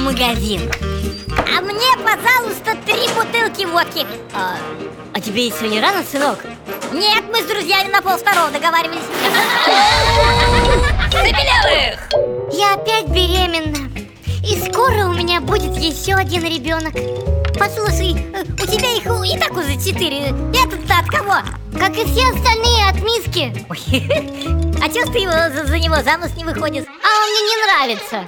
магазин. А мне, пожалуйста, три бутылки водки. А, а тебе еще не рано, сынок? Нет, мы с друзьями на полвторого договаривались. Забелявых! Я опять беременна. И скоро у меня будет еще один ребенок Послушай, у тебя их и так уже четыре. Этот-то от кого? Как и все остальные от миски. Ой, А чё ты его, за, за него замуж не выходишь? А он мне не нравится.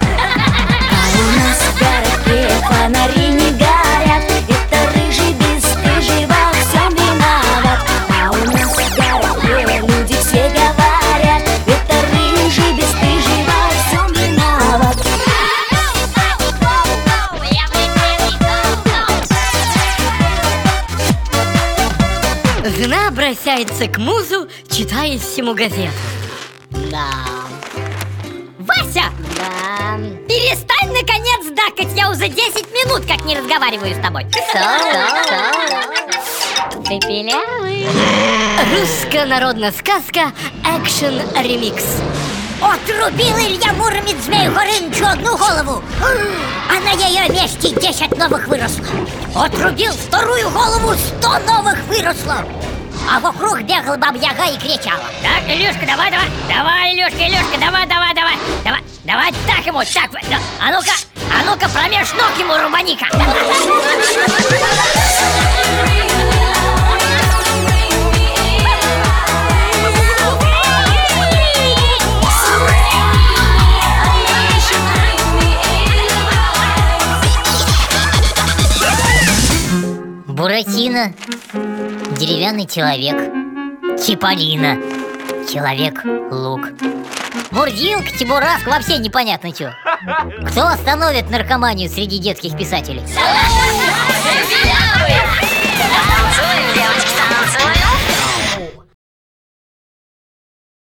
У нас в городке фонари не горят Это рыжий бесстыжий во всем виноват. А у нас в городке люди все говорят Это рыжий бесстыжий во всем виноват. Жена обращается к музу, читающему газету Да. Вася, Да. Перестань наконец дакать. Я уже 10 минут как не разговариваю с тобой. Ты пилявый Русская народная сказка Экшен ремикс Отрубил Илья Муромец Змею Горынычу одну голову. А на ее месте 10 новых выросло Отрубил вторую голову 100 новых выросло А вокруг бегал бабьяга и кричала. Так, Илюшка, давай, давай. Давай, Илюшка, Илюшка, давай, давай, давай. Давай, давай так ему, так. Да. А ну-ка, а ну-ка, промеж ног ему рубаника. Буратино Деревянный человек, Чиполлино, Человек-лук. Мурзилк, Чебураск, вообще непонятно что. Кто остановит наркоманию среди детских писателей? Танцуем, девочки!